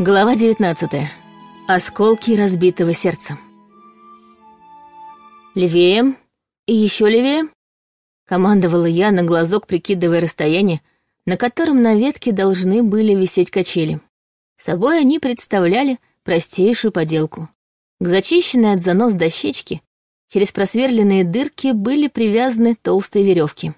Глава 19. Осколки разбитого сердца. «Левее и еще левее», — командовала я на глазок, прикидывая расстояние, на котором на ветке должны были висеть качели. Собой они представляли простейшую поделку. К зачищенной от занос дощечке через просверленные дырки были привязаны толстые веревки.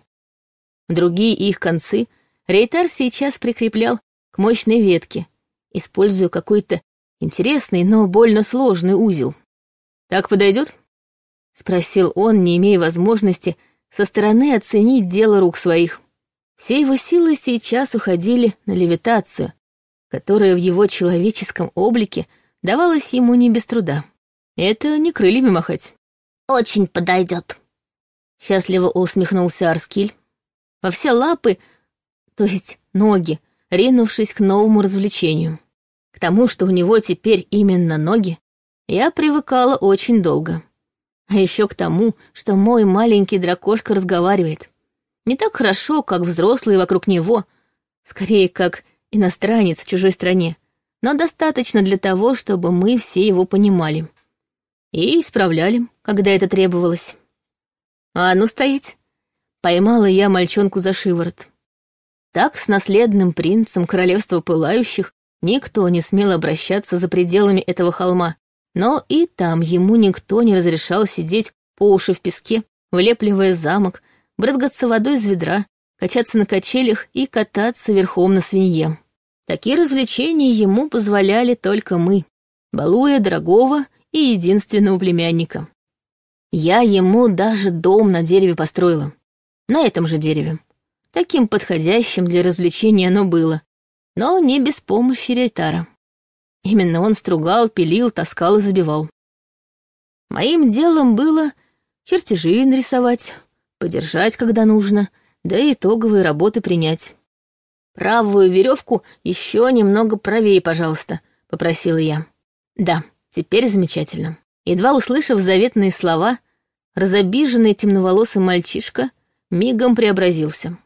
Другие их концы Рейтар сейчас прикреплял к мощной ветке, используя какой-то интересный, но больно сложный узел. «Так подойдет?» — спросил он, не имея возможности со стороны оценить дело рук своих. Все его силы сейчас уходили на левитацию, которая в его человеческом облике давалась ему не без труда. Это не крыльями махать. «Очень подойдет», — счастливо усмехнулся Арскиль. Во все лапы, то есть ноги, ринувшись к новому развлечению. К тому, что у него теперь именно ноги, я привыкала очень долго. А еще к тому, что мой маленький дракошка разговаривает. Не так хорошо, как взрослые вокруг него, скорее, как иностранец в чужой стране, но достаточно для того, чтобы мы все его понимали. И исправляли, когда это требовалось. «А ну стоять!» Поймала я мальчонку за шиворот. Так с наследным принцем королевства пылающих никто не смел обращаться за пределами этого холма, но и там ему никто не разрешал сидеть по уши в песке, влепливая замок, брызгаться водой из ведра, качаться на качелях и кататься верхом на свинье. Такие развлечения ему позволяли только мы, балуя дорогого и единственного племянника. Я ему даже дом на дереве построила. На этом же дереве. Таким подходящим для развлечения оно было, но не без помощи Рейтара. Именно он стругал, пилил, таскал и забивал. Моим делом было чертежи нарисовать, подержать, когда нужно, да и итоговые работы принять. «Правую веревку еще немного правее, пожалуйста», — попросила я. «Да, теперь замечательно». Едва услышав заветные слова, разобиженный темноволосый мальчишка мигом преобразился.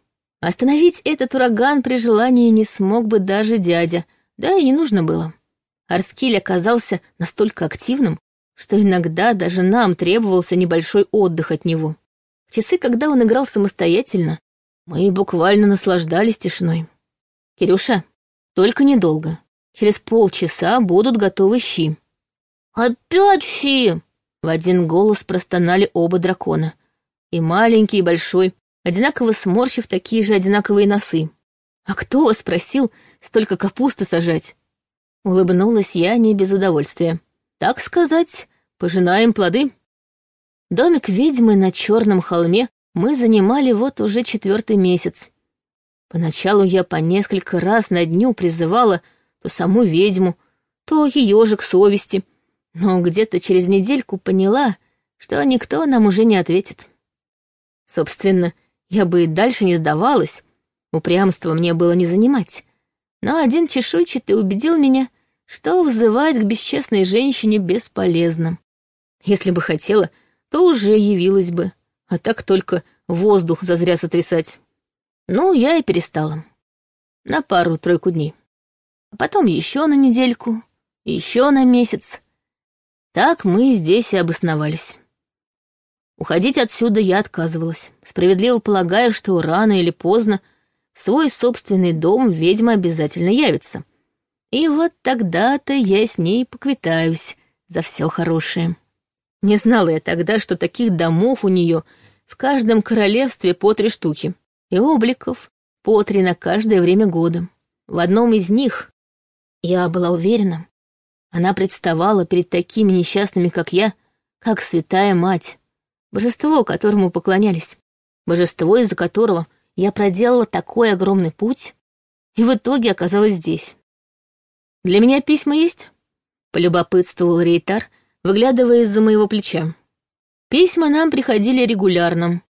Остановить этот ураган при желании не смог бы даже дядя, да и не нужно было. Арскиль оказался настолько активным, что иногда даже нам требовался небольшой отдых от него. В часы, когда он играл самостоятельно, мы буквально наслаждались тишиной. «Кирюша, только недолго. Через полчаса будут готовы щи». «Опять щи!» В один голос простонали оба дракона. И маленький, и большой, одинаково сморщив такие же одинаковые носы. «А кто вас просил столько капусты сажать?» Улыбнулась я не без удовольствия. «Так сказать, пожинаем плоды». Домик ведьмы на черном холме мы занимали вот уже четвертый месяц. Поначалу я по несколько раз на дню призывала то саму ведьму, то ее же к совести, но где-то через недельку поняла, что никто нам уже не ответит. Собственно, я бы и дальше не сдавалась, упрямство мне было не занимать. Но один чешуйчатый убедил меня, что взывать к бесчестной женщине бесполезно. Если бы хотела, то уже явилась бы, а так только воздух зазря сотрясать. Ну, я и перестала. На пару-тройку дней. А потом еще на недельку, еще на месяц. Так мы здесь и обосновались. Уходить отсюда я отказывалась, справедливо полагая, что рано или поздно свой собственный дом ведьма обязательно явится. И вот тогда-то я с ней поквитаюсь за все хорошее. Не знала я тогда, что таких домов у нее в каждом королевстве по три штуки, и обликов по три на каждое время года. В одном из них, я была уверена, она представала перед такими несчастными, как я, как святая мать, божество, которому поклонялись, божество, из-за которого я проделала такой огромный путь и в итоге оказалась здесь. «Для меня письма есть?» — полюбопытствовал Рейтар, выглядывая из-за моего плеча. Письма нам приходили регулярно,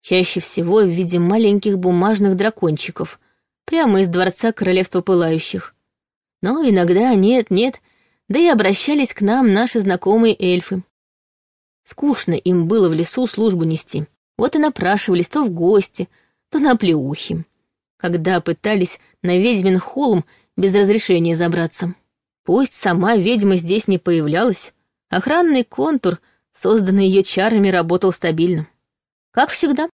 чаще всего в виде маленьких бумажных дракончиков, прямо из дворца Королевства Пылающих. Но иногда нет-нет, да и обращались к нам наши знакомые эльфы, Скучно им было в лесу службу нести. Вот и напрашивались то в гости, то на плеухи. Когда пытались на ведьмин холм без разрешения забраться. Пусть сама ведьма здесь не появлялась, охранный контур, созданный ее чарами, работал стабильно. Как всегда.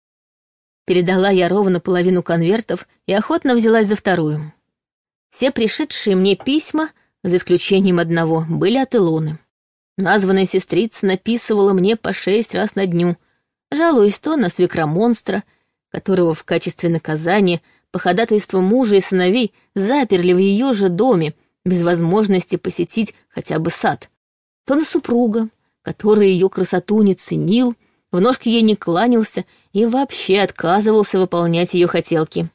Передала я ровно половину конвертов и охотно взялась за вторую. Все пришедшие мне письма, за исключением одного, были от Илоны. Названная сестрица написывала мне по шесть раз на дню, жалуясь то на свекромонстра, которого в качестве наказания по ходатайству мужа и сыновей заперли в ее же доме, без возможности посетить хотя бы сад, то на супруга, который ее красоту не ценил, в ножки ей не кланялся и вообще отказывался выполнять ее хотелки.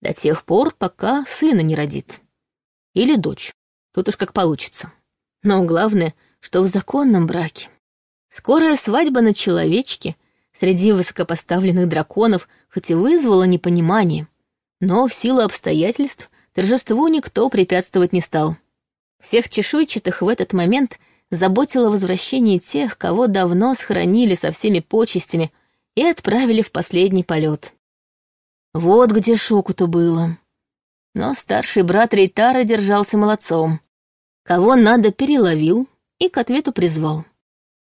До тех пор, пока сына не родит. Или дочь. Тут уж как получится. Но главное, что в законном браке. Скорая свадьба на человечке среди высокопоставленных драконов хоть и вызвала непонимание, но в силу обстоятельств торжеству никто препятствовать не стал. Всех чешуйчатых в этот момент заботило возвращение тех, кого давно схоронили со всеми почестями и отправили в последний полет. Вот где шоку-то было. Но старший брат Рейтара держался молодцом. Кого надо, переловил и к ответу призвал.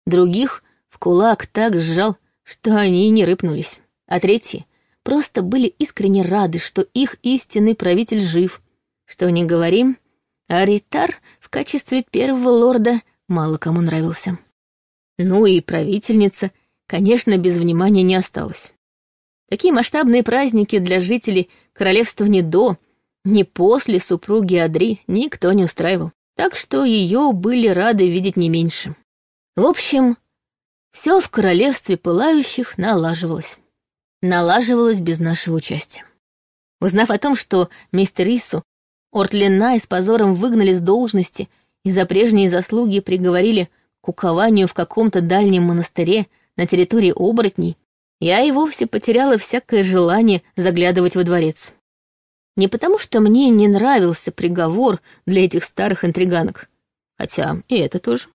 Других в кулак так сжал, что они не рыпнулись. А третьи просто были искренне рады, что их истинный правитель жив. Что не говорим, а Рейтар в качестве первого лорда мало кому нравился. Ну и правительница, конечно, без внимания не осталась. Такие масштабные праздники для жителей королевства ни до, ни после супруги Адри никто не устраивал, так что ее были рады видеть не меньше. В общем, все в королевстве пылающих налаживалось. Налаживалось без нашего участия. Узнав о том, что мистер Ису Ортлина с позором выгнали с должности и за прежние заслуги приговорили к укованию в каком-то дальнем монастыре на территории оборотней, я и вовсе потеряла всякое желание заглядывать во дворец. Не потому, что мне не нравился приговор для этих старых интриганок, хотя и это тоже.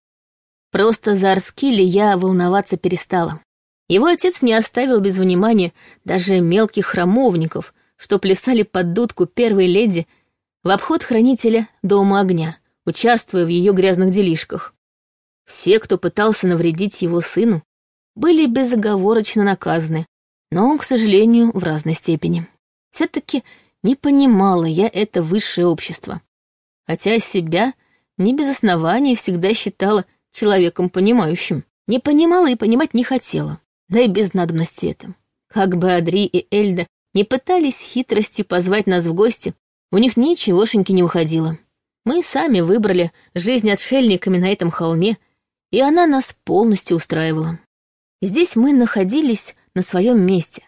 Просто за Арскили я волноваться перестала. Его отец не оставил без внимания даже мелких храмовников, что плясали под дудку первой леди в обход хранителя Дома Огня, участвуя в ее грязных делишках. Все, кто пытался навредить его сыну, были безоговорочно наказаны, но, к сожалению, в разной степени. Все-таки не понимала я это высшее общество. Хотя себя не без оснований всегда считала человеком понимающим. Не понимала и понимать не хотела, да и без надобности это. Как бы Адри и Эльда не пытались хитростью позвать нас в гости, у них ничегошеньки не уходило. Мы сами выбрали жизнь отшельниками на этом холме, и она нас полностью устраивала. Здесь мы находились на своем месте.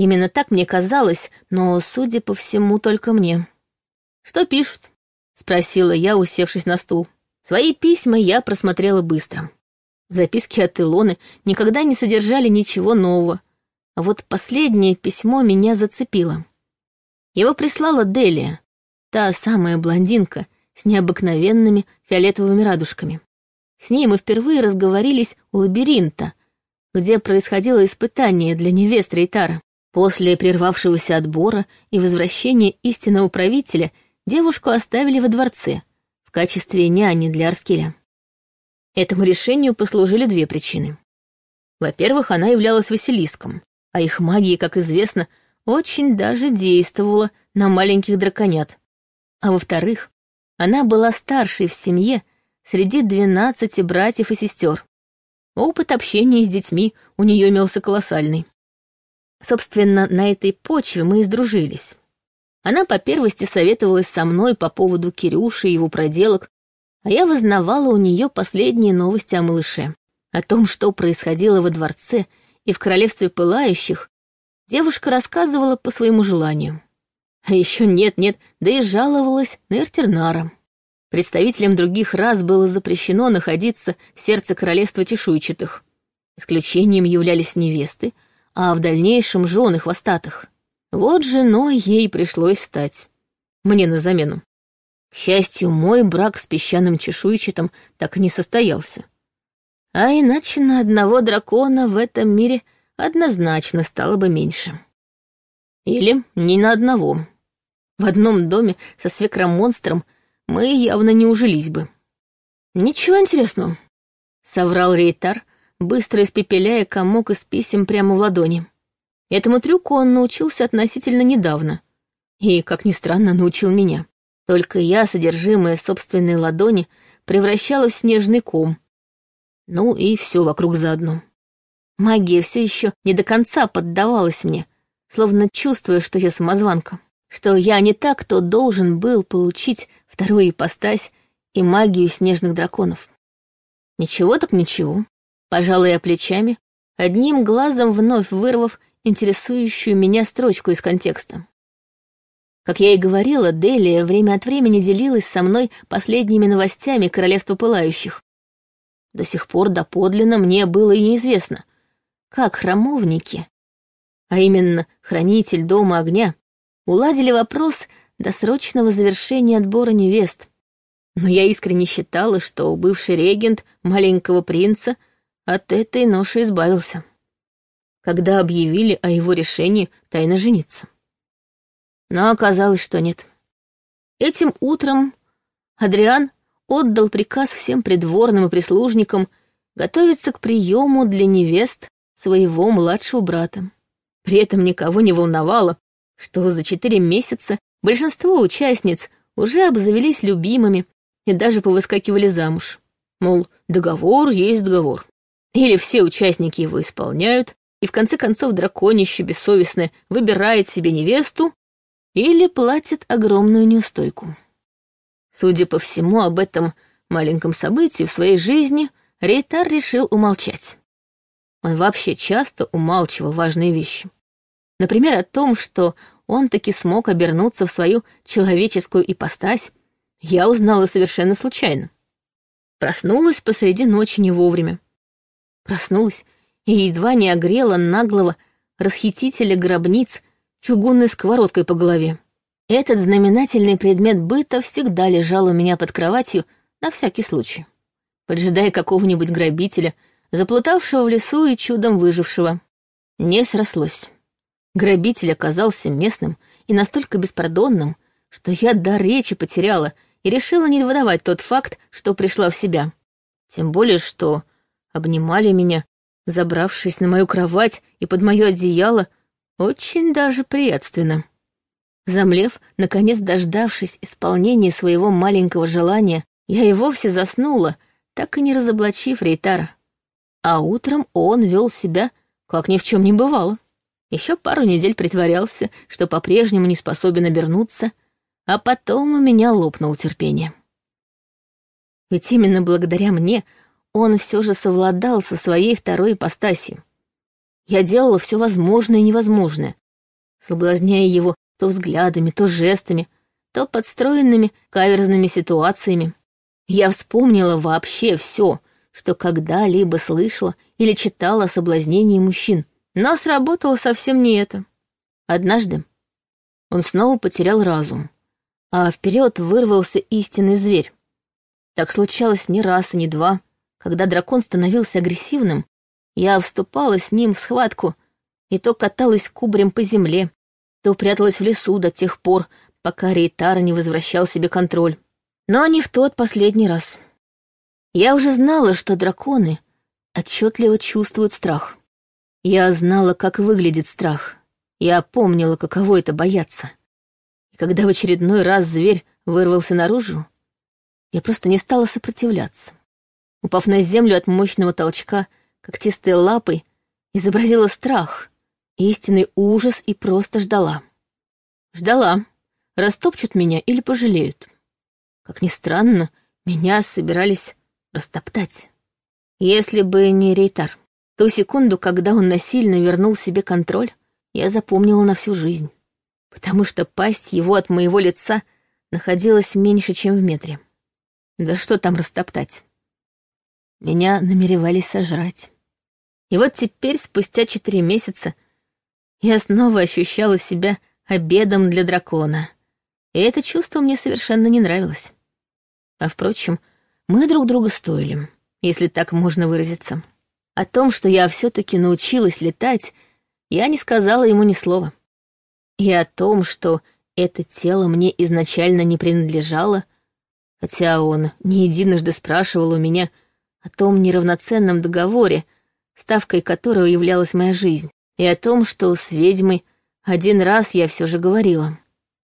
Именно так мне казалось, но, судя по всему, только мне. «Что пишут?» — спросила я, усевшись на стул. Свои письма я просмотрела быстро. Записки от Илоны никогда не содержали ничего нового, а вот последнее письмо меня зацепило. Его прислала Делия, та самая блондинка с необыкновенными фиолетовыми радужками. С ней мы впервые разговорились у лабиринта, где происходило испытание для невест Рейтара. После прервавшегося отбора и возвращения истинного правителя девушку оставили во дворце в качестве няни для Арскеля. Этому решению послужили две причины. Во-первых, она являлась Василиском, а их магия, как известно, очень даже действовала на маленьких драконят. А во-вторых, она была старшей в семье среди двенадцати братьев и сестер. Опыт общения с детьми у нее имелся колоссальный. Собственно, на этой почве мы и сдружились. Она по первости советовалась со мной по поводу Кирюши и его проделок, а я вознавала у нее последние новости о малыше. О том, что происходило во дворце и в королевстве пылающих, девушка рассказывала по своему желанию. А еще нет-нет, да и жаловалась на Эртернара. Представителям других рас было запрещено находиться в сердце королевства чешуйчатых. Исключением являлись невесты, а в дальнейшем жены хвостатых. Вот женой ей пришлось стать. Мне на замену. К счастью, мой брак с песчаным чешуйчатым так и не состоялся. А иначе на одного дракона в этом мире однозначно стало бы меньше. Или не на одного. В одном доме со свекромонстром мы явно не ужились бы. Ничего интересного, — соврал Рейтар, быстро испепеляя комок из писем прямо в ладони. Этому трюку он научился относительно недавно. И, как ни странно, научил меня. Только я содержимое собственной ладони превращала в снежный ком. Ну и все вокруг заодно. Магия все еще не до конца поддавалась мне, словно чувствуя, что я самозванка, что я не так, кто должен был получить вторую ипостась и магию снежных драконов. Ничего так ничего. Пожалуй, я плечами, одним глазом вновь вырвав интересующую меня строчку из контекста. Как я и говорила, Делия время от времени делилась со мной последними новостями Королевства Пылающих. До сих пор доподлинно мне было и неизвестно, как храмовники, а именно хранитель Дома Огня, уладили вопрос досрочного завершения отбора невест. Но я искренне считала, что бывший регент маленького принца от этой ноши избавился когда объявили о его решении тайно жениться. Но оказалось, что нет. Этим утром Адриан отдал приказ всем придворным и прислужникам готовиться к приему для невест своего младшего брата. При этом никого не волновало, что за четыре месяца большинство участниц уже обзавелись любимыми и даже повыскакивали замуж. Мол, договор есть договор. Или все участники его исполняют, и в конце концов драконище бессовестное выбирает себе невесту или платит огромную неустойку. Судя по всему, об этом маленьком событии в своей жизни Рейтар решил умолчать. Он вообще часто умалчивал важные вещи. Например, о том, что он таки смог обернуться в свою человеческую ипостась, я узнала совершенно случайно. Проснулась посреди ночи не вовремя. Проснулась и едва не огрела наглого расхитителя гробниц чугунной сковородкой по голове. Этот знаменательный предмет быта всегда лежал у меня под кроватью на всякий случай, поджидая какого-нибудь грабителя, заплутавшего в лесу и чудом выжившего. Не срослось. Грабитель оказался местным и настолько беспардонным, что я до речи потеряла и решила не выдавать тот факт, что пришла в себя. Тем более, что обнимали меня забравшись на мою кровать и под мое одеяло, очень даже приятственно. Замлев, наконец дождавшись исполнения своего маленького желания, я и вовсе заснула, так и не разоблачив Рейтара. А утром он вел себя, как ни в чем не бывало. Еще пару недель притворялся, что по-прежнему не способен обернуться, а потом у меня лопнуло терпение. Ведь именно благодаря мне он все же совладал со своей второй ипостасью. Я делала все возможное и невозможное, соблазняя его то взглядами, то жестами, то подстроенными каверзными ситуациями. Я вспомнила вообще все, что когда-либо слышала или читала о соблазнении мужчин. Но сработало совсем не это. Однажды он снова потерял разум, а вперед вырвался истинный зверь. Так случалось не раз и не два. Когда дракон становился агрессивным, я вступала с ним в схватку и то каталась кубарем по земле, то пряталась в лесу до тех пор, пока Рейтар не возвращал себе контроль. Но не в тот последний раз. Я уже знала, что драконы отчетливо чувствуют страх. Я знала, как выглядит страх. Я помнила, каково это бояться. И когда в очередной раз зверь вырвался наружу, я просто не стала сопротивляться упав на землю от мощного толчка, когтистой лапой, изобразила страх, истинный ужас и просто ждала. Ждала, растопчут меня или пожалеют. Как ни странно, меня собирались растоптать. Если бы не Рейтар. Ту секунду, когда он насильно вернул себе контроль, я запомнила на всю жизнь. Потому что пасть его от моего лица находилась меньше, чем в метре. Да что там растоптать? Меня намеревались сожрать. И вот теперь, спустя четыре месяца, я снова ощущала себя обедом для дракона. И это чувство мне совершенно не нравилось. А впрочем, мы друг друга стоили, если так можно выразиться. О том, что я все-таки научилась летать, я не сказала ему ни слова. И о том, что это тело мне изначально не принадлежало, Хотя он не единожды спрашивал у меня о том неравноценном договоре, ставкой которого являлась моя жизнь, и о том, что с ведьмой один раз я все же говорила.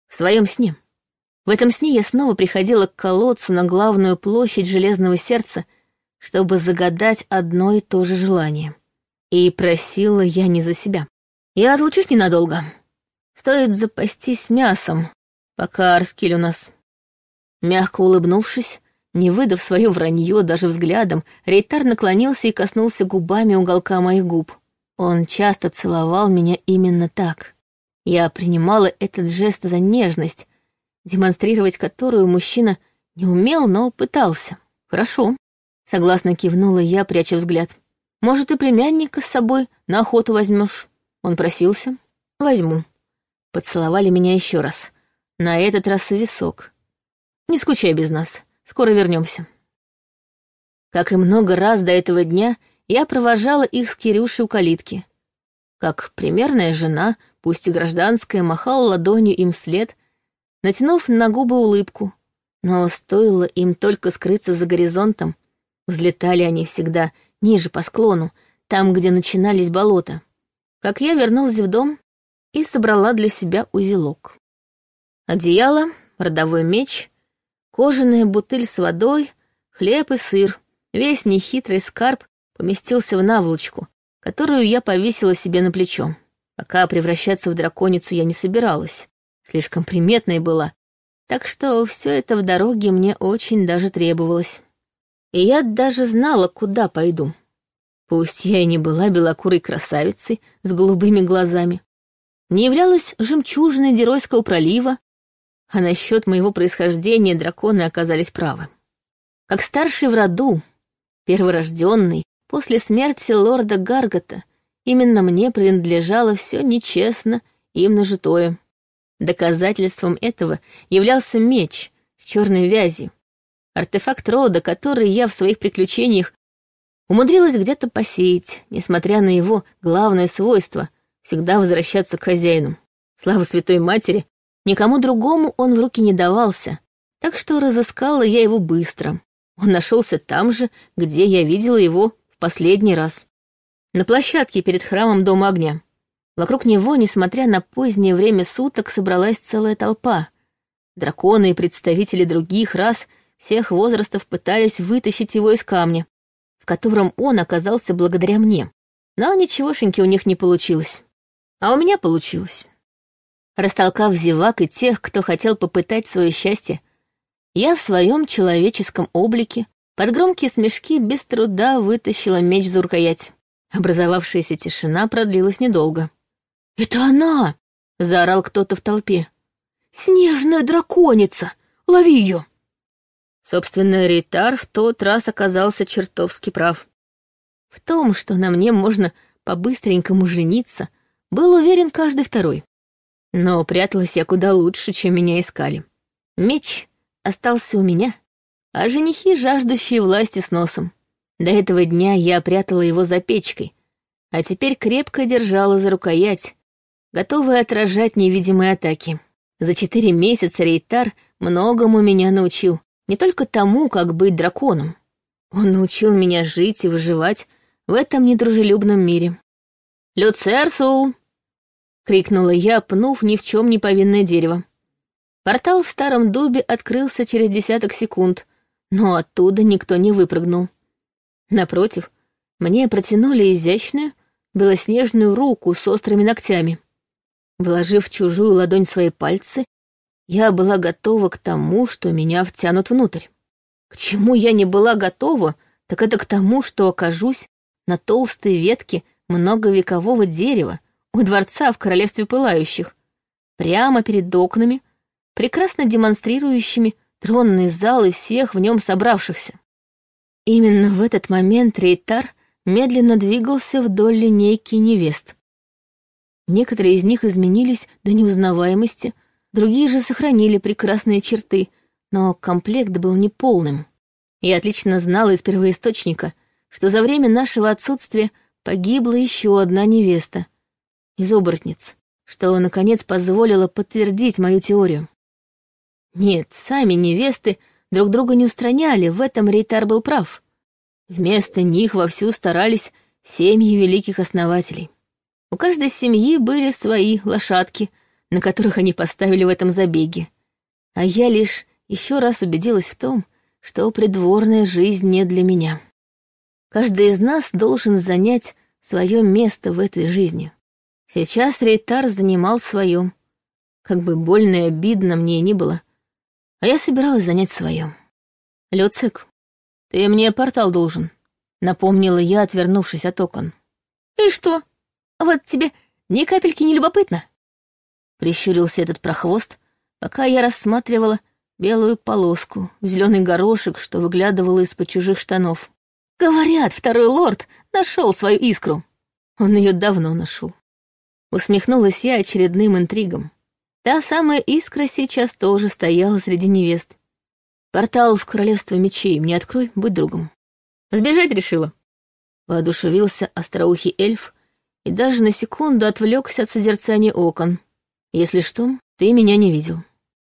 В своем сне. В этом сне я снова приходила к колодцу на главную площадь Железного Сердца, чтобы загадать одно и то же желание. И просила я не за себя. Я отлучусь ненадолго. Стоит запастись мясом, пока Арскиль у нас. Мягко улыбнувшись, не выдав свое вранье даже взглядом, Рейтар наклонился и коснулся губами уголка моих губ. Он часто целовал меня именно так. Я принимала этот жест за нежность, демонстрировать которую мужчина не умел, но пытался. Хорошо. Согласно кивнула я, пряча взгляд. Может, и племянника с собой на охоту возьмешь? Он просился. Возьму. Поцеловали меня еще раз. На этот раз в висок. Не скучай без нас. Скоро вернемся. Как и много раз до этого дня, я провожала их с Кирюшей у калитки. Как примерная жена, пусть и гражданская, махала ладонью им вслед, натянув на губы улыбку. Но стоило им только скрыться за горизонтом, взлетали они всегда ниже по склону, там, где начинались болота. Как я вернулась в дом и собрала для себя узелок. Одеяло, родовой меч, кожаная бутыль с водой, хлеб и сыр. Весь нехитрый скарб поместился в наволочку, которую я повесила себе на плечо. Пока превращаться в драконицу я не собиралась слишком приметной была, так что все это в дороге мне очень даже требовалось. И я даже знала, куда пойду. Пусть я и не была белокурой красавицей с голубыми глазами, не являлась жемчужиной Деройского пролива, а насчет моего происхождения драконы оказались правы. Как старший в роду, перворожденный, после смерти лорда Гаргота, именно мне принадлежало все нечестно им нажитое. Доказательством этого являлся меч с черной вязью, артефакт рода, который я в своих приключениях умудрилась где-то посеять, несмотря на его главное свойство — всегда возвращаться к хозяину. Слава Святой Матери, никому другому он в руки не давался, так что разыскала я его быстро. Он нашелся там же, где я видела его в последний раз. На площадке перед храмом Дома Огня. Вокруг него, несмотря на позднее время суток, собралась целая толпа. Драконы и представители других рас всех возрастов пытались вытащить его из камня, в котором он оказался благодаря мне. Но ничегошеньки у них не получилось. А у меня получилось. Растолкав зевак и тех, кто хотел попытать свое счастье, я в своем человеческом облике под громкие смешки без труда вытащила меч за рукоять. Образовавшаяся тишина продлилась недолго. «Это она!» — заорал кто-то в толпе. «Снежная драконица! Лови ее!» Собственно, Рейтар в тот раз оказался чертовски прав. В том, что на мне можно по-быстренькому жениться, был уверен каждый второй. Но пряталась я куда лучше, чем меня искали. Меч остался у меня, а женихи, жаждущие власти с носом. До этого дня я прятала его за печкой, а теперь крепко держала за рукоять, готовые отражать невидимые атаки. За четыре месяца Рейтар многому меня научил. Не только тому, как быть драконом. Он научил меня жить и выживать в этом недружелюбном мире. «Люцерсул!» — крикнула я, пнув ни в чем не повинное дерево. Портал в старом дубе открылся через десяток секунд, но оттуда никто не выпрыгнул. Напротив, мне протянули изящную, белоснежную руку с острыми ногтями. Вложив чужую ладонь свои пальцы, я была готова к тому, что меня втянут внутрь. К чему я не была готова, так это к тому, что окажусь на толстой ветке многовекового дерева у дворца в Королевстве Пылающих, прямо перед окнами, прекрасно демонстрирующими тронный зал и всех в нем собравшихся. Именно в этот момент Рейтар медленно двигался вдоль линейки невест. Некоторые из них изменились до неузнаваемости, другие же сохранили прекрасные черты, но комплект был неполным. Я отлично знала из первоисточника, что за время нашего отсутствия погибла еще одна невеста из оборотниц, что, наконец, позволило подтвердить мою теорию. Нет, сами невесты друг друга не устраняли, в этом Рейтар был прав. Вместо них вовсю старались семьи великих основателей. У каждой семьи были свои лошадки, на которых они поставили в этом забеге. А я лишь еще раз убедилась в том, что придворная жизнь не для меня. Каждый из нас должен занять свое место в этой жизни. Сейчас Рейтар занимал свое. Как бы больно и обидно мне ни было. А я собиралась занять свое. Люцик, ты мне портал должен, напомнила я, отвернувшись от окон. И что? Вот тебе ни капельки не любопытно? Прищурился этот прохвост, пока я рассматривала белую полоску, зеленый горошек, что выглядывало из-под чужих штанов. Говорят, второй лорд нашел свою искру. Он ее давно нашел. Усмехнулась я очередным интригом. Та самая искра сейчас тоже стояла среди невест. Портал в королевство мечей мне открой, будь другом. Сбежать решила. Воодушевился остроухий эльф и даже на секунду отвлекся от созерцания окон. Если что, ты меня не видел.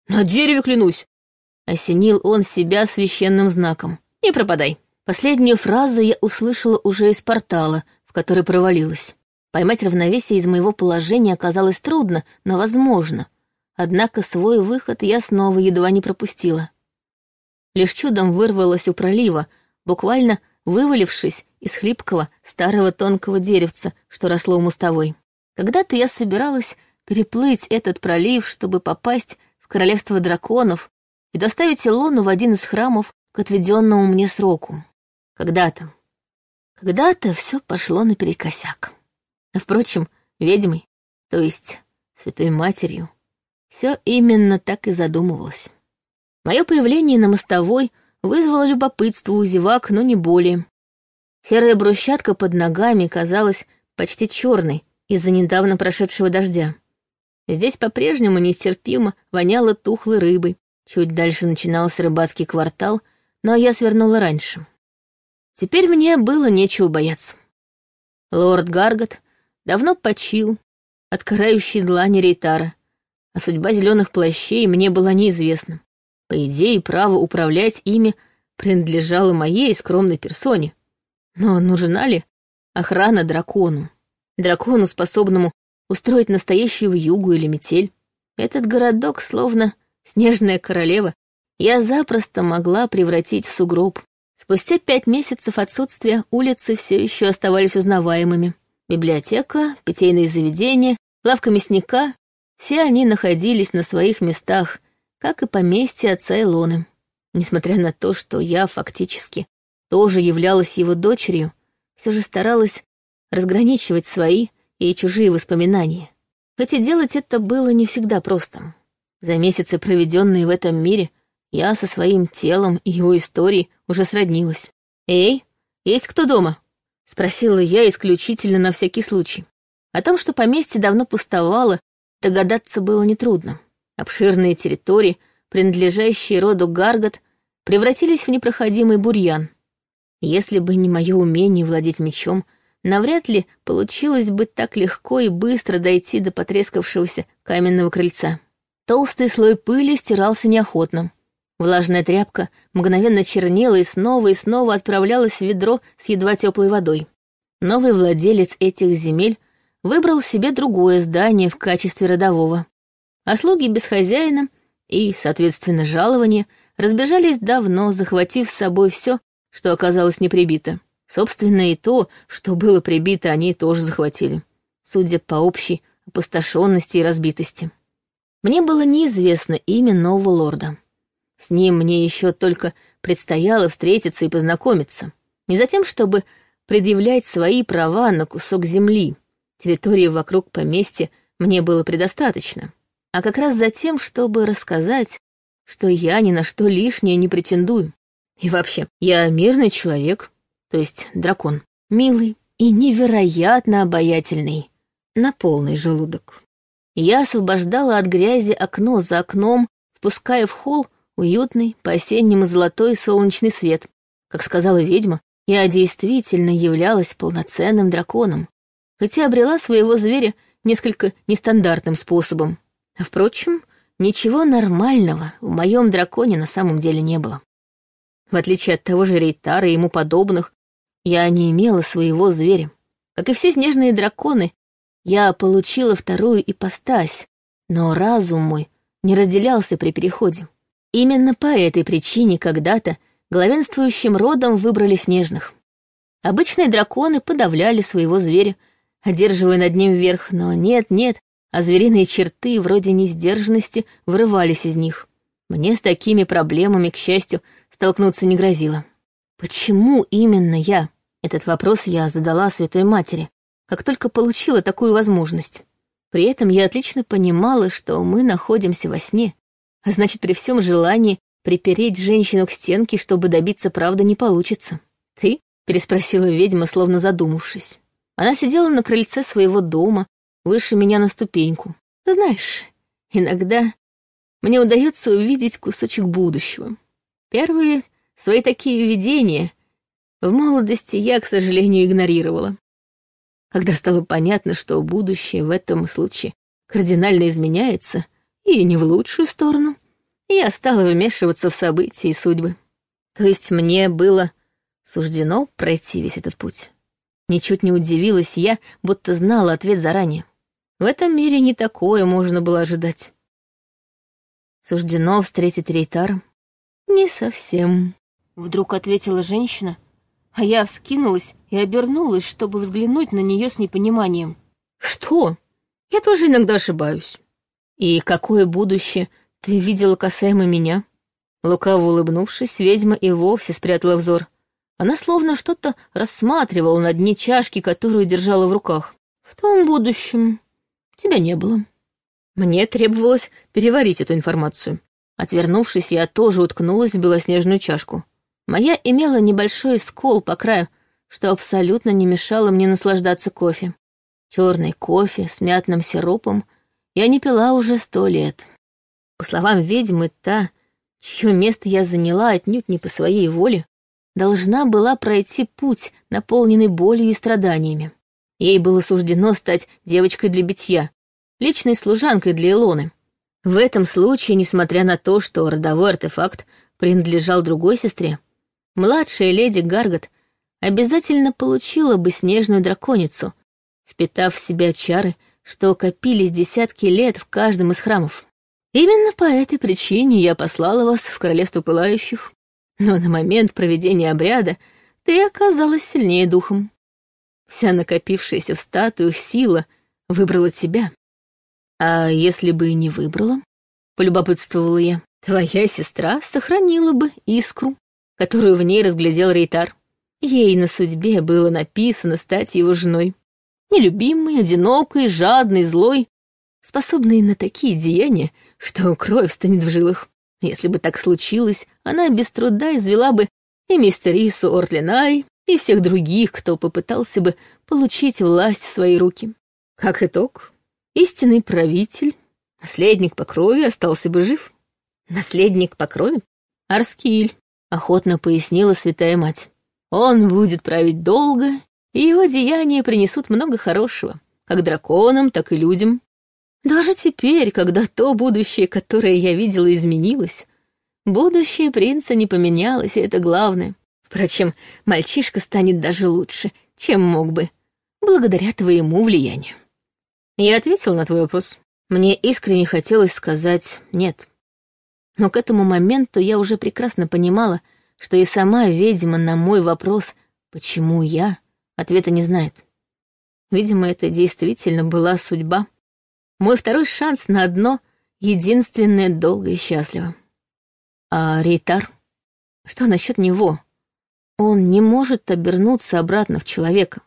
На дереве клянусь. Осенил он себя священным знаком. Не пропадай. Последнюю фразу я услышала уже из портала, в который провалилась. Поймать равновесие из моего положения оказалось трудно, но возможно. Однако свой выход я снова едва не пропустила. Лишь чудом вырвалась у пролива, буквально вывалившись из хлипкого старого тонкого деревца, что росло у мостовой. Когда-то я собиралась переплыть этот пролив, чтобы попасть в королевство драконов и доставить Илону в один из храмов к отведенному мне сроку. Когда-то. Когда-то все пошло наперекосяк. Впрочем, ведьмой, то есть святой матерью, все именно так и задумывалось. Мое появление на мостовой вызвало любопытство у зевак, но не более. Серая брусчатка под ногами казалась почти черной из-за недавно прошедшего дождя. Здесь по-прежнему нестерпимо воняло тухлой рыбой. Чуть дальше начинался рыбацкий квартал, но я свернула раньше. Теперь мне было нечего бояться. Лорд Гаргот давно почил от карающей длани Рейтара, а судьба зеленых плащей мне была неизвестна. По идее, право управлять ими принадлежало моей скромной персоне. Но нужна ли охрана дракону? Дракону, способному устроить настоящую югу или метель? Этот городок, словно снежная королева, я запросто могла превратить в сугроб. Спустя пять месяцев отсутствия улицы все еще оставались узнаваемыми. Библиотека, питейные заведения, лавка мясника — все они находились на своих местах, как и поместье отца Илоны. Несмотря на то, что я фактически тоже являлась его дочерью, все же старалась разграничивать свои и чужие воспоминания. Хотя делать это было не всегда просто. За месяцы, проведенные в этом мире, я со своим телом и его историей уже сроднилась. «Эй, есть кто дома?» — спросила я исключительно на всякий случай. О том, что поместье давно пустовало, догадаться было нетрудно. Обширные территории, принадлежащие роду Гаргот, превратились в непроходимый бурьян. Если бы не мое умение владеть мечом, навряд ли получилось бы так легко и быстро дойти до потрескавшегося каменного крыльца. Толстый слой пыли стирался неохотно. Влажная тряпка мгновенно чернела и снова и снова отправлялась в ведро с едва теплой водой. Новый владелец этих земель выбрал себе другое здание в качестве родового. А без хозяина и, соответственно, жалования разбежались давно, захватив с собой все, что оказалось не прибито. Собственно, и то, что было прибито, они тоже захватили, судя по общей опустошенности и разбитости. Мне было неизвестно имя нового лорда. С ним мне еще только предстояло встретиться и познакомиться. Не за тем, чтобы предъявлять свои права на кусок земли. Территории вокруг поместья мне было предостаточно. А как раз за тем, чтобы рассказать, что я ни на что лишнее не претендую. И вообще, я мирный человек, то есть дракон, милый и невероятно обаятельный, на полный желудок. Я освобождала от грязи окно за окном, впуская в холл Уютный, по-осеннему золотой солнечный свет. Как сказала ведьма, я действительно являлась полноценным драконом, хотя обрела своего зверя несколько нестандартным способом. Впрочем, ничего нормального в моем драконе на самом деле не было. В отличие от того же Рейтара и ему подобных, я не имела своего зверя. Как и все снежные драконы, я получила вторую ипостась, но разум мой не разделялся при переходе. Именно по этой причине когда-то главенствующим родом выбрали снежных. Обычные драконы подавляли своего зверя, одерживая над ним верх, но нет-нет, а звериные черты вроде несдержанности вырывались из них. Мне с такими проблемами, к счастью, столкнуться не грозило. Почему именно я? Этот вопрос я задала Святой Матери, как только получила такую возможность. При этом я отлично понимала, что мы находимся во сне, значит, при всем желании припереть женщину к стенке, чтобы добиться правды, не получится. «Ты?» — переспросила ведьма, словно задумавшись. Она сидела на крыльце своего дома, выше меня на ступеньку. Знаешь, иногда мне удается увидеть кусочек будущего. Первые свои такие видения в молодости я, к сожалению, игнорировала. Когда стало понятно, что будущее в этом случае кардинально изменяется, и не в лучшую сторону, я стала вмешиваться в события и судьбы. То есть мне было суждено пройти весь этот путь. Ничуть не удивилась я, будто знала ответ заранее. В этом мире не такое можно было ожидать. Суждено встретить Рейтар? Не совсем. Вдруг ответила женщина, а я вскинулась и обернулась, чтобы взглянуть на нее с непониманием. Что? Я тоже иногда ошибаюсь. И какое будущее ты видела касаемо меня? Лукаво улыбнувшись, ведьма и вовсе спрятала взор. Она словно что-то рассматривала на дне чашки, которую держала в руках. В том будущем тебя не было. Мне требовалось переварить эту информацию. Отвернувшись, я тоже уткнулась в белоснежную чашку. Моя имела небольшой скол по краю, что абсолютно не мешало мне наслаждаться кофе. Черный кофе с мятным сиропом я не пила уже сто лет. По словам ведьмы, та, чье место я заняла отнюдь не по своей воле, должна была пройти путь, наполненный болью и страданиями. Ей было суждено стать девочкой для битья, личной служанкой для Илоны. В этом случае, несмотря на то, что родовой артефакт принадлежал другой сестре, младшая леди Гаргот обязательно получила бы снежную драконицу, впитав в себя чары, что копились десятки лет в каждом из храмов. Именно по этой причине я послала вас в Королевство Пылающих, но на момент проведения обряда ты оказалась сильнее духом. Вся накопившаяся в статуях сила выбрала тебя. А если бы и не выбрала, полюбопытствовала я, твоя сестра сохранила бы искру, которую в ней разглядел Рейтар. Ей на судьбе было написано стать его женой. Нелюбимой, одинокой, жадной, злой, способной на такие деяния, что кровь станет в жилах. Если бы так случилось, она без труда извела бы и мистерису Ортлинай, и всех других, кто попытался бы получить власть в свои руки. Как итог, истинный правитель, наследник по крови остался бы жив. Наследник по крови? Арскиль, охотно пояснила святая мать. Он будет править долго, и его деяния принесут много хорошего, как драконам, так и людям. Даже теперь, когда то будущее, которое я видела, изменилось, будущее принца не поменялось, и это главное. Впрочем, мальчишка станет даже лучше, чем мог бы, благодаря твоему влиянию. Я ответил на твой вопрос. Мне искренне хотелось сказать «нет». Но к этому моменту я уже прекрасно понимала, что и сама ведьма на мой вопрос «почему я?» Ответа не знает. Видимо, это действительно была судьба. Мой второй шанс на одно, единственное, долго и счастливо. А Рейтар? Что насчет него? Он не может обернуться обратно в человека.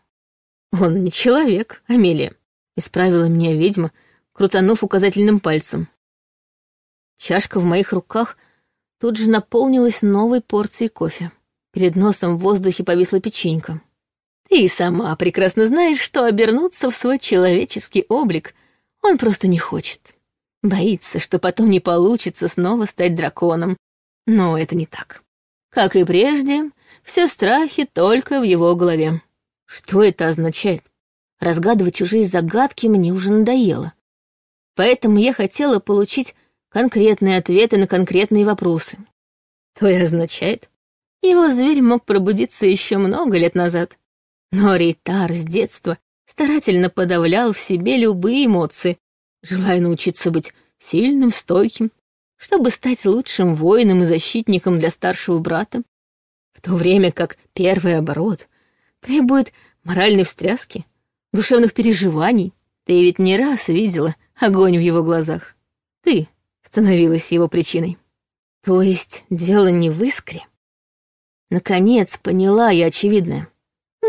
Он не человек, Амелия. Исправила меня ведьма, крутанув указательным пальцем. Чашка в моих руках тут же наполнилась новой порцией кофе. Перед носом в воздухе повисла печенька. Ты сама прекрасно знаешь, что обернуться в свой человеческий облик он просто не хочет. Боится, что потом не получится снова стать драконом. Но это не так. Как и прежде, все страхи только в его голове. Что это означает? Разгадывать чужие загадки мне уже надоело. Поэтому я хотела получить конкретные ответы на конкретные вопросы. То и означает, его зверь мог пробудиться еще много лет назад. Но Рейтар с детства старательно подавлял в себе любые эмоции, желая научиться быть сильным, стойким, чтобы стать лучшим воином и защитником для старшего брата, в то время как первый оборот требует моральной встряски, душевных переживаний. Ты ведь не раз видела огонь в его глазах. Ты становилась его причиной. То есть дело не в искре? Наконец поняла я очевидное.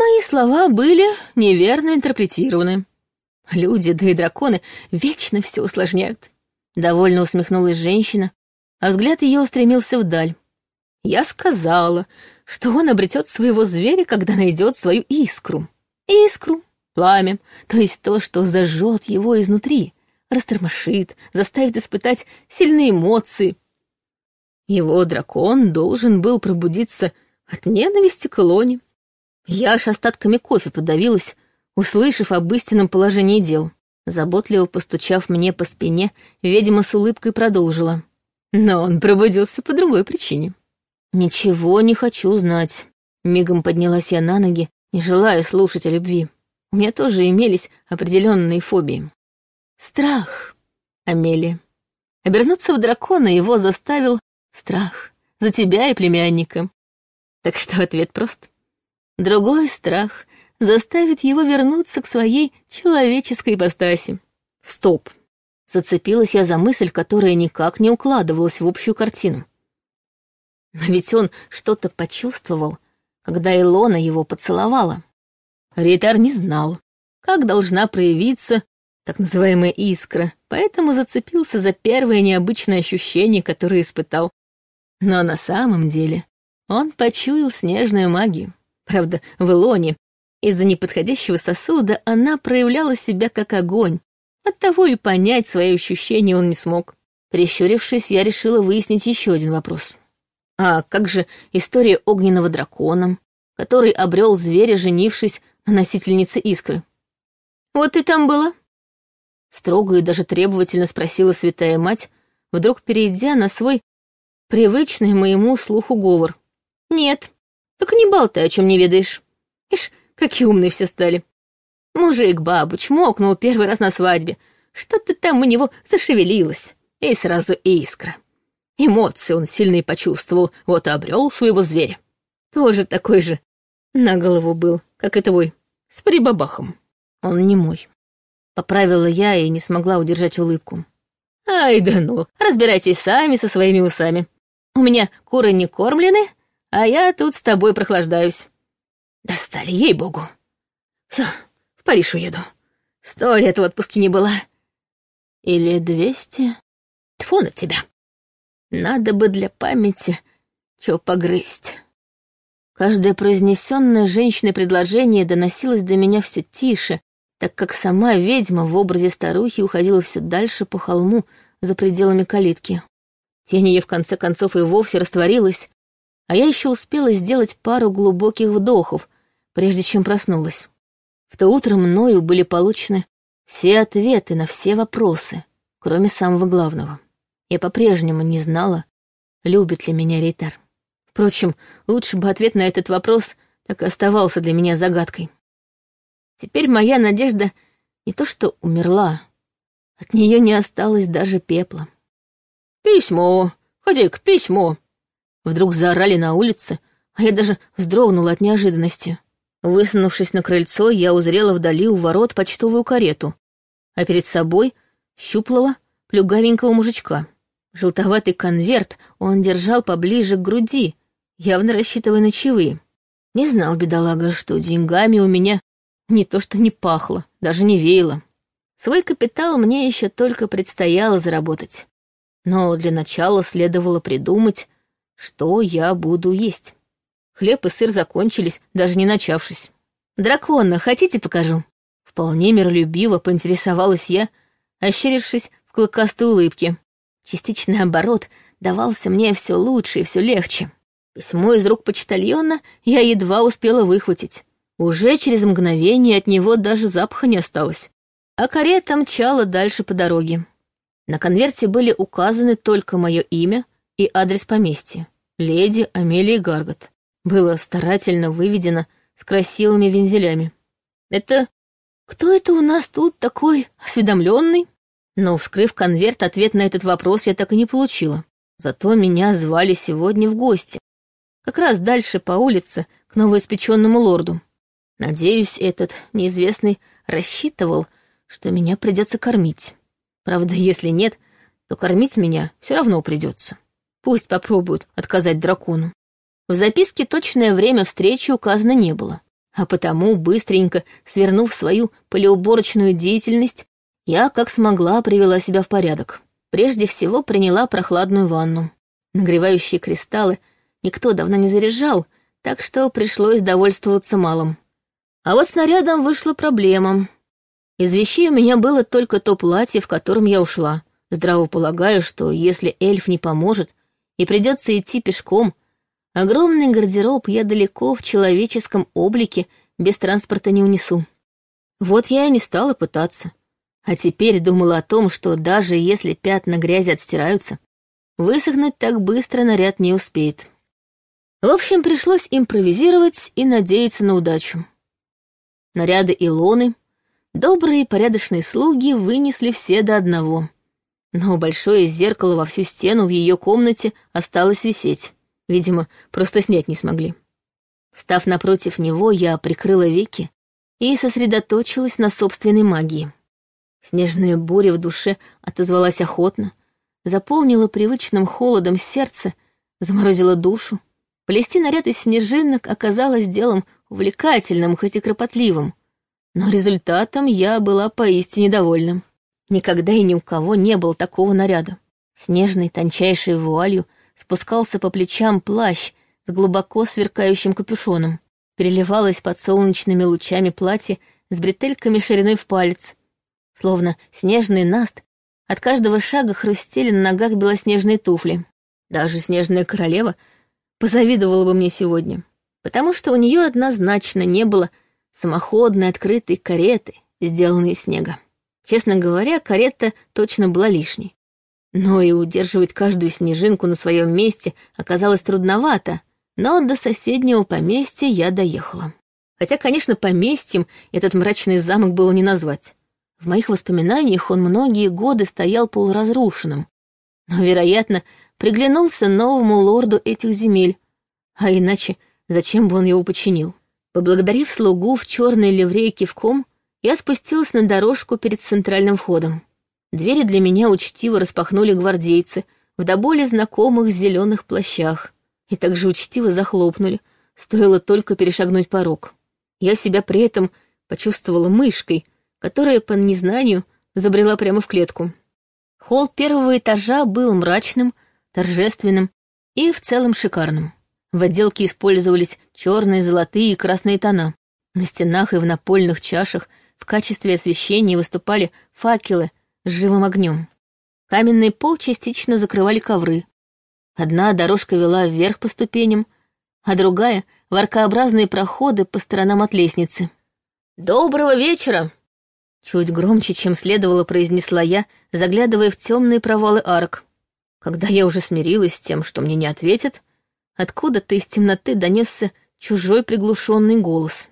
Мои слова были неверно интерпретированы. Люди, да и драконы, вечно все усложняют. Довольно усмехнулась женщина, а взгляд ее устремился вдаль. Я сказала, что он обретет своего зверя, когда найдет свою искру. Искру, пламя, то есть то, что зажжет его изнутри, растормошит, заставит испытать сильные эмоции. Его дракон должен был пробудиться от ненависти к Лоне. Я аж остатками кофе подавилась, услышав об истинном положении дел. Заботливо постучав мне по спине, ведьма с улыбкой продолжила. Но он пробудился по другой причине. «Ничего не хочу знать». Мигом поднялась я на ноги, не желая слушать о любви. У меня тоже имелись определенные фобии. Страх, Амелия. Обернуться в дракона его заставил страх за тебя и племянника. Так что ответ прост. Другой страх заставит его вернуться к своей человеческой ипостаси. Стоп. Зацепилась я за мысль, которая никак не укладывалась в общую картину. Но ведь он что-то почувствовал, когда Илона его поцеловала. Ритар не знал, как должна проявиться так называемая искра, поэтому зацепился за первое необычное ощущение, которое испытал. Но на самом деле он почуял снежную магию. Правда, в Илоне из-за неподходящего сосуда она проявляла себя как огонь. Оттого и понять свои ощущения он не смог. Прищурившись, я решила выяснить еще один вопрос. А как же история огненного дракона, который обрел зверя, женившись на носительнице искры? Вот и там было. Строго и даже требовательно спросила святая мать, вдруг перейдя на свой привычный моему слуху говор. «Нет, так не болтай, о чем не ведаешь. Ишь, Какие умные все стали. Мужик бабу чмокнул первый раз на свадьбе. Что-то там у него зашевелилось. И сразу искра. Эмоции он сильные почувствовал, вот и обрел своего зверя. Тоже такой же на голову был, как и твой, с прибабахом. Он не мой. Поправила я и не смогла удержать улыбку. Ай да ну, разбирайтесь сами со своими усами. У меня куры не кормлены, а я тут с тобой прохлаждаюсь. Достали, ей-богу. Все, в Париж уеду. Сто лет в отпуске не была. Или двести. Тьфу на тебя. Надо бы для памяти чё погрызть. Каждое произнесенное женщиной предложение доносилось до меня все тише, так как сама ведьма в образе старухи уходила все дальше по холму за пределами калитки. Тень ее в конце концов и вовсе растворилась, а я еще успела сделать пару глубоких вдохов, прежде чем проснулась. В то утро мною были получены все ответы на все вопросы, кроме самого главного. Я по-прежнему не знала, любит ли меня Рейтар. Впрочем, лучше бы ответ на этот вопрос так и оставался для меня загадкой. Теперь моя надежда не то что умерла, от нее не осталось даже пепла. «Письмо! Ходи-ка, письмо!» Вдруг заорали на улице, а я даже вздрогнула от неожиданности. Высунувшись на крыльцо, я узрела вдали у ворот почтовую карету, а перед собой щуплого, плюгавенького мужичка. Желтоватый конверт он держал поближе к груди, явно рассчитывая на чаевые. Не знал бедолага, что деньгами у меня не то что не пахло, даже не веяло. Свой капитал мне еще только предстояло заработать. Но для начала следовало придумать, что я буду есть. Хлеб и сыр закончились, даже не начавшись. «Дракона, хотите покажу?» Вполне миролюбиво поинтересовалась я, ощерившись в клыкастой улыбке. Частичный оборот давался мне все лучше и все легче. Письмо из рук почтальона я едва успела выхватить. Уже через мгновение от него даже запаха не осталось. А карета мчала дальше по дороге. На конверте были указаны только мое имя и адрес поместья. Леди Амелии Гаргот. Было старательно выведено с красивыми вензелями. Это кто это у нас тут такой осведомленный? Но, вскрыв конверт, ответ на этот вопрос я так и не получила. Зато меня звали сегодня в гости. Как раз дальше по улице к новоиспеченному лорду. Надеюсь, этот неизвестный рассчитывал, что меня придется кормить. Правда, если нет, то кормить меня все равно придется. Пусть попробуют отказать дракону. В записке точное время встречи указано не было, а потому, быстренько свернув свою полеуборочную деятельность, я, как смогла, привела себя в порядок. Прежде всего приняла прохладную ванну. Нагревающие кристаллы никто давно не заряжал, так что пришлось довольствоваться малым. А вот с нарядом вышла проблема. Из вещей у меня было только то платье, в котором я ушла. Здраво полагаю, что если эльф не поможет и придется идти пешком, огромный гардероб я далеко в человеческом облике без транспорта не унесу. Вот я и не стала пытаться. А теперь думала о том, что даже если пятна грязи отстираются, высохнуть так быстро наряд не успеет. В общем, пришлось импровизировать и надеяться на удачу. Наряды Илоны, добрые и порядочные слуги вынесли все до одного. Но большое зеркало во всю стену в ее комнате осталось висеть. Видимо, просто снять не смогли. Став напротив него, я прикрыла веки и сосредоточилась на собственной магии. Снежная буря в душе отозвалась охотно, заполнила привычным холодом сердце, заморозила душу. Плести наряд из снежинок оказалось делом увлекательным, хоть и кропотливым. Но результатом я была поистине довольна. Никогда и ни у кого не было такого наряда. Снежной тончайшей вуалью спускался по плечам плащ с глубоко сверкающим капюшоном. Переливалось под солнечными лучами платье с бретельками шириной в палец, Словно снежный наст, от каждого шага хрустели на ногах белоснежные туфли. Даже снежная королева позавидовала бы мне сегодня, потому что у нее однозначно не было самоходной открытой кареты, сделанной из снега. Честно говоря, карета точно была лишней. Но и удерживать каждую снежинку на своем месте оказалось трудновато, но до соседнего поместья я доехала. Хотя, конечно, поместьем этот мрачный замок было не назвать. В моих воспоминаниях он многие годы стоял полуразрушенным, но, вероятно, приглянулся новому лорду этих земель. А иначе зачем бы он его починил? Поблагодарив слугу в черной ливрее кивком, я спустилась на дорожку перед центральным входом. Двери для меня учтиво распахнули гвардейцы в до боли знакомых зеленых плащах и также учтиво захлопнули, стоило только перешагнуть порог. Я себя при этом почувствовала мышкой, которая по незнанию забрела прямо в клетку. Холл первого этажа был мрачным, торжественным и в целом шикарным. В отделке использовались черные, золотые и красные тона. На стенах и в напольных чашах в качестве освещения выступали факелы с живым огнем. Каменный пол частично закрывали ковры. Одна дорожка вела вверх по ступеням, а другая — в аркообразные проходы по сторонам от лестницы. «Доброго вечера!» Чуть громче, чем следовало, произнесла я, заглядывая в темные провалы арок. Когда я уже смирилась с тем, что мне не ответят, откуда-то из темноты донесся чужой приглушенный голос.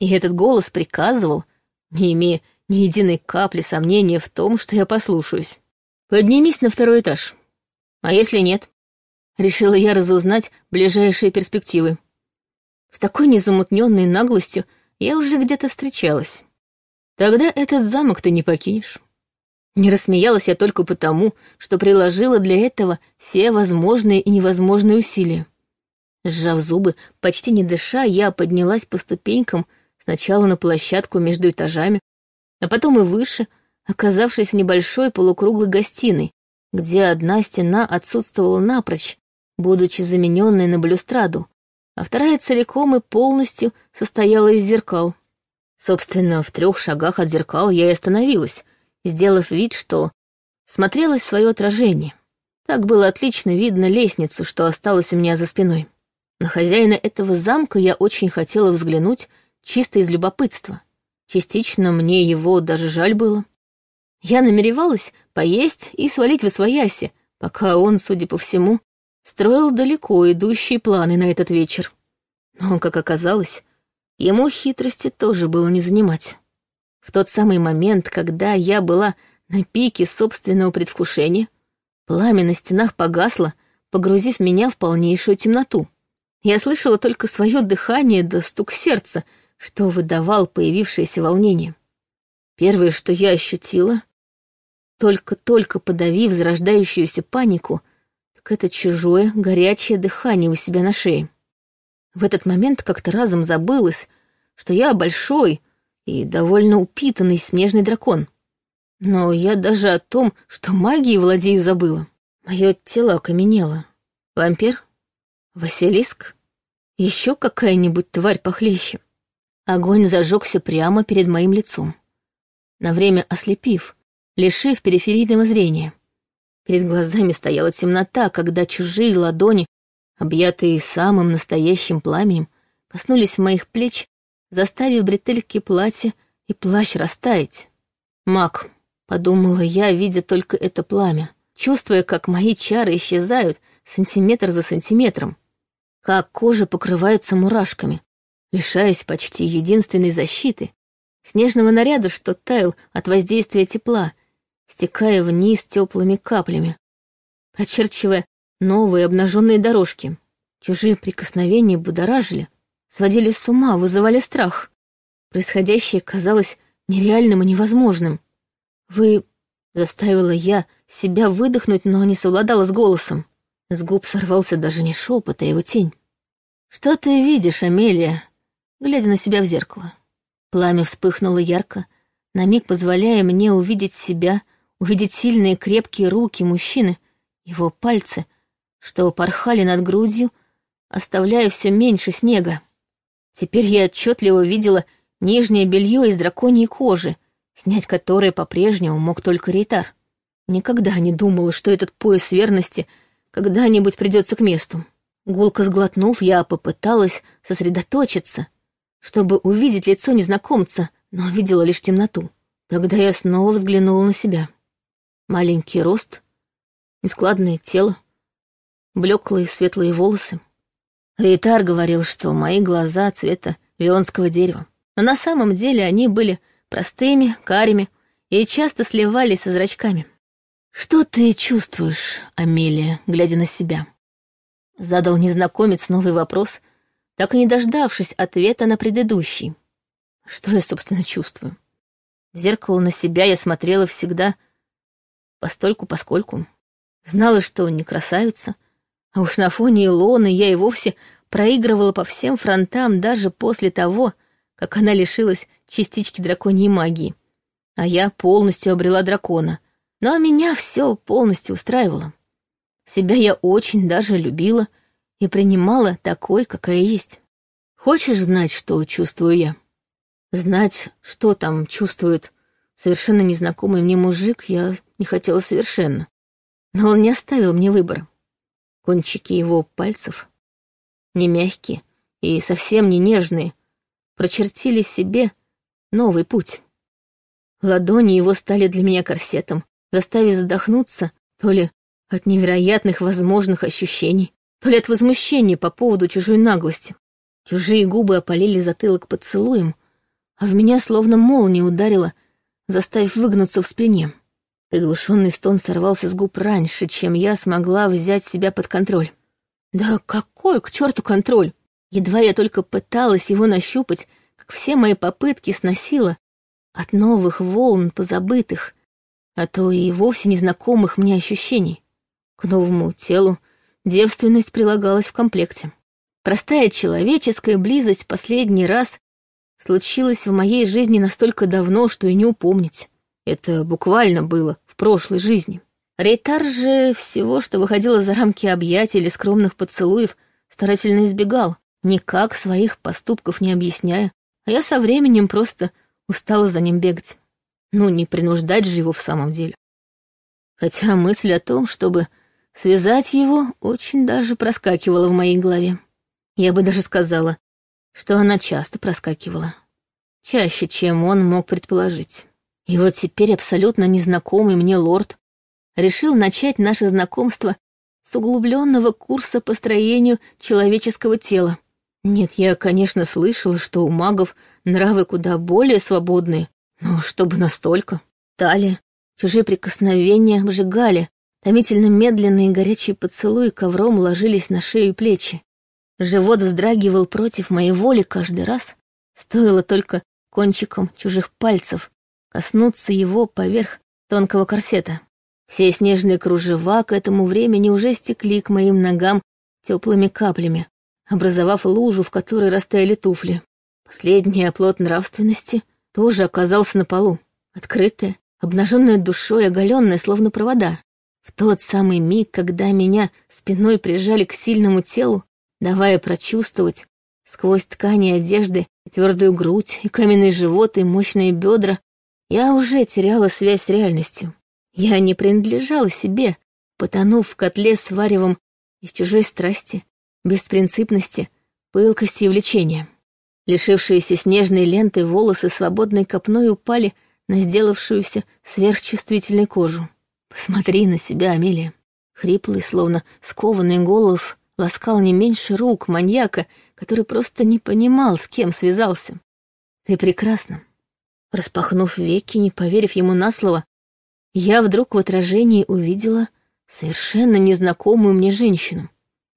И этот голос приказывал, не имея ни единой капли сомнения в том, что я послушаюсь. «Поднимись на второй этаж. А если нет?» Решила я разузнать ближайшие перспективы. С такой незамутненной наглостью я уже где-то встречалась. Тогда этот замок ты не покинешь. Не рассмеялась я только потому, что приложила для этого все возможные и невозможные усилия. Сжав зубы, почти не дыша, я поднялась по ступенькам сначала на площадку между этажами, а потом и выше, оказавшись в небольшой полукруглой гостиной, где одна стена отсутствовала напрочь, будучи замененной на балюстраду, а вторая целиком и полностью состояла из зеркал. Собственно, в трех шагах от зеркал я и остановилась, сделав вид, что смотрелась в свое отражение. Так было отлично видно лестницу, что осталась у меня за спиной. На хозяина этого замка я очень хотела взглянуть чисто из любопытства. Частично мне его даже жаль было. Я намеревалась поесть и свалить в освояси, пока он, судя по всему, строил далеко идущие планы на этот вечер. Но, как оказалось, ему хитрости тоже было не занимать. В тот самый момент, когда я была на пике собственного предвкушения, пламя на стенах погасло, погрузив меня в полнейшую темноту. Я слышала только свое дыхание да стук сердца, что выдавал появившееся волнение. Первое, что я ощутила, только-только подавив зарождающуюся панику, так это чужое горячее дыхание у себя на шее. В этот момент как-то разом забылось, что я большой и довольно упитанный снежный дракон. Но я даже о том, что магией владею, забыла. Мое тело окаменело. Вампир? Василиск? Еще какая-нибудь тварь похлеще? Огонь зажегся прямо перед моим лицом, на время ослепив, лишив периферийного зрения. Перед глазами стояла темнота, когда чужие ладони, объятые самым настоящим пламенем, коснулись моих плеч, заставив бретельки платья и плащ растаять. «Маг», — подумала я, видя только это пламя, чувствуя, как мои чары исчезают сантиметр за сантиметром, как кожа покрывается мурашками, лишаясь почти единственной защиты, снежного наряда, что таял от воздействия тепла, стекая вниз теплыми каплями, очерчивая новые обнаженные дорожки. Чужие прикосновения будоражили, сводили с ума, вызывали страх. Происходящее казалось нереальным и невозможным. «Вы...» — заставила я себя выдохнуть, но не совладала с голосом. С губ сорвался даже не шепот, а его тень. «Что ты видишь, Амелия?» Глядя на себя в зеркало. Пламя вспыхнуло ярко, на миг позволяя мне увидеть себя, увидеть сильные крепкие руки мужчины, его пальцы, что порхали над грудью, оставляя все меньше снега. Теперь я отчетливо видела нижнее белье из драконьей кожи, снять которое по-прежнему мог только Рейтар. Никогда не думала, что этот пояс верности когда-нибудь придется к месту. Гулко сглотнув, я попыталась сосредоточиться, чтобы увидеть лицо незнакомца, но видела лишь темноту. Тогда я снова взглянула на себя. Маленький рост, нескладное тело, блеклые светлые волосы. Рейтар говорил, что мои глаза цвета вионского дерева. Но на самом деле они были простыми, карими и часто сливались со зрачками. «Что ты чувствуешь, Амелия, глядя на себя?» Задал незнакомец новый вопрос, так и не дождавшись ответа на предыдущий. Что я, собственно, чувствую? В зеркало на себя я смотрела всегда постольку-поскольку. Знала, что не красавица, а уж на фоне Илоны я и вовсе проигрывала по всем фронтам даже после того, как она лишилась частички драконьей магии. А я полностью обрела дракона. Но меня все полностью устраивало. Себя я очень даже любила и принимала такой, какая есть. Хочешь знать, что чувствую я? Знать, что там чувствует совершенно незнакомый мне мужик, я не хотела совершенно. Но он не оставил мне выбора. Кончики его пальцев, не мягкие и совсем не нежные, прочертили себе новый путь. Ладони его стали для меня корсетом, заставив задохнуться то ли от невероятных возможных ощущений, от возмущения по поводу чужой наглости. Чужие губы опалили затылок поцелуем, а в меня словно молния ударила, заставив выгнуться в спине. Приглушенный стон сорвался с губ раньше, чем я смогла взять себя под контроль. Да какой к черту контроль? Едва я только пыталась его нащупать, как все мои попытки сносило от новых волн позабытых, а то и вовсе незнакомых мне ощущений. К новому телу девственность прилагалась в комплекте. Простая человеческая близость в последний раз случилась в моей жизни настолько давно, что и не упомнить. Это буквально было в прошлой жизни. Рейтар же всего, что выходило за рамки объятий или скромных поцелуев, старательно избегал, никак своих поступков не объясняя, а я со временем просто устала за ним бегать. Ну, не принуждать же его в самом деле. Хотя мысль о том, чтобы связать его, очень даже проскакивала в моей голове. Я бы даже сказала, что она часто проскакивала. Чаще, чем он мог предположить. И вот теперь абсолютно незнакомый мне лорд решил начать наше знакомство с углубленного курса по строению человеческого тела. Нет, я, конечно, слышала, что у магов нравы куда более свободные, но чтобы настолько. Талия, чужие прикосновения обжигали, томительно медленные горячие поцелуи ковром ложились на шею и плечи. Живот вздрагивал против моей воли каждый раз, стоило только кончиком чужих пальцев коснуться его поверх тонкого корсета. Все снежные кружева к этому времени уже стекли к моим ногам теплыми каплями, образовав лужу, в которой растаяли туфли. Последний оплот нравственности тоже оказался на полу, открытая, обнаженная душой, оголенная, словно провода. В тот самый миг, когда меня спиной прижали к сильному телу, давая прочувствовать сквозь ткани одежды твердую грудь и каменный живот и мощные бедра, я уже теряла связь с реальностью. Я не принадлежала себе, потонув в котле с варевом из чужой страсти, беспринципности, пылкости и влечения. Лишившиеся снежной ленты волосы свободной копной упали на сделавшуюся сверхчувствительной кожу. «Посмотри на себя, Амелия!» Хриплый, словно скованный голос ласкал не меньше рук маньяка, который просто не понимал, с кем связался. «Ты прекрасна!» Распахнув веки, не поверив ему на слово, я вдруг в отражении увидела совершенно незнакомую мне женщину.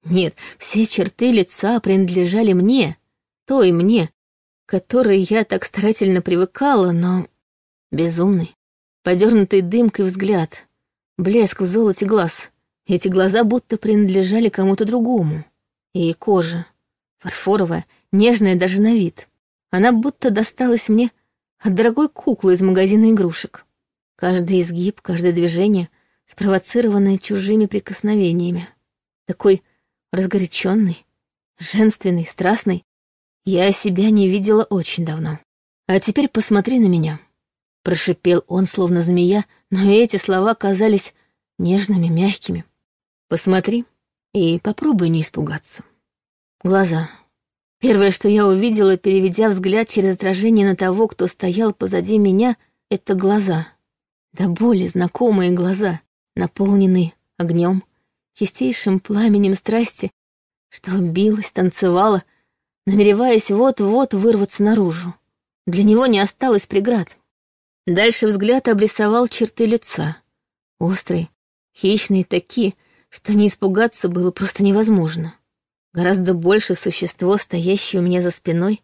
Нет, все черты лица принадлежали мне, той мне, которой я так старательно привыкала, но безумный, подернутый дымкой взгляд, блеск в золоте глаз. Эти глаза будто принадлежали кому-то другому. И кожа, фарфоровая, нежная даже на вид. Она будто досталась мне от дорогой куклы из магазина игрушек. Каждый изгиб, каждое движение, спровоцированное чужими прикосновениями. Такой разгоряченный, женственный, страстный. Я себя не видела очень давно. А теперь посмотри на меня. Прошипел он, словно змея, но эти слова казались нежными, мягкими. Посмотри и попробуй не испугаться. Глаза. Первое, что я увидела, переведя взгляд через отражение на того, кто стоял позади меня, это глаза. Да более знакомые глаза, наполненные огнем, чистейшим пламенем страсти, что билась, танцевала, намереваясь вот-вот вырваться наружу. Для него не осталось преград. Дальше взгляд обрисовал черты лица. Острые, хищные такие, что не испугаться было просто невозможно. Гораздо больше существо, стоящее у меня за спиной,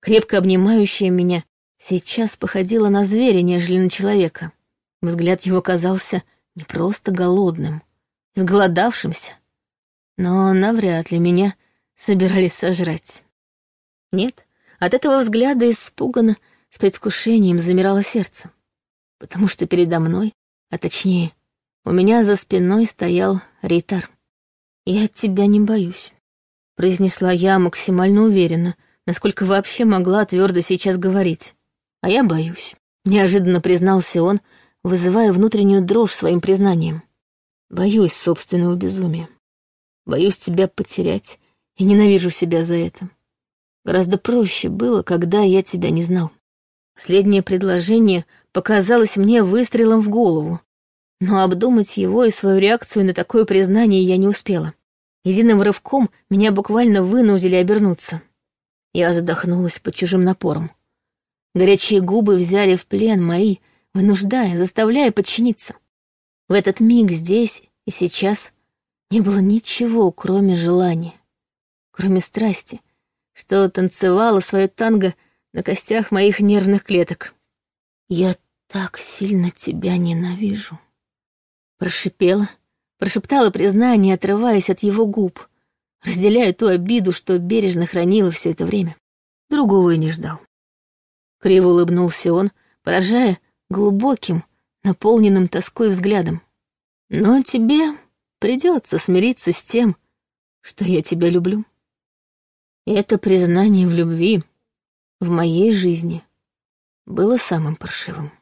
крепко обнимающее меня, сейчас походило на зверя, нежели на человека. Взгляд его казался не просто голодным, изголодавшимся, но навряд ли меня собирались сожрать. Нет, от этого взгляда испуганно, с предвкушением замирало сердце, потому что передо мной, а точнее, у меня за спиной стоял Ритар. «Я тебя не боюсь», — произнесла я максимально уверенно, насколько вообще могла твердо сейчас говорить. «А я боюсь», — неожиданно признался он, вызывая внутреннюю дрожь своим признанием. Боюсь собственного безумия. Боюсь тебя потерять и ненавижу себя за это. Гораздо проще было, когда я тебя не знал. Последнее предложение показалось мне выстрелом в голову, но обдумать его и свою реакцию на такое признание я не успела. Единым рывком меня буквально вынудили обернуться. Я задохнулась под чужим напором. Горячие губы взяли в плен мои, вынуждая, заставляя подчиниться. В этот миг здесь и сейчас не было ничего, кроме желания, кроме страсти, что танцевала свое танго на костях моих нервных клеток. «Я так сильно тебя ненавижу», — прошипела, прошептала признание, отрываясь от его губ, разделяя ту обиду, что бережно хранила все это время. Другого и не ждал. Криво улыбнулся он, поражая глубоким, наполненным тоской взглядом. Но тебе придется смириться с тем, что я тебя люблю. Это признание в любви в моей жизни было самым паршивым.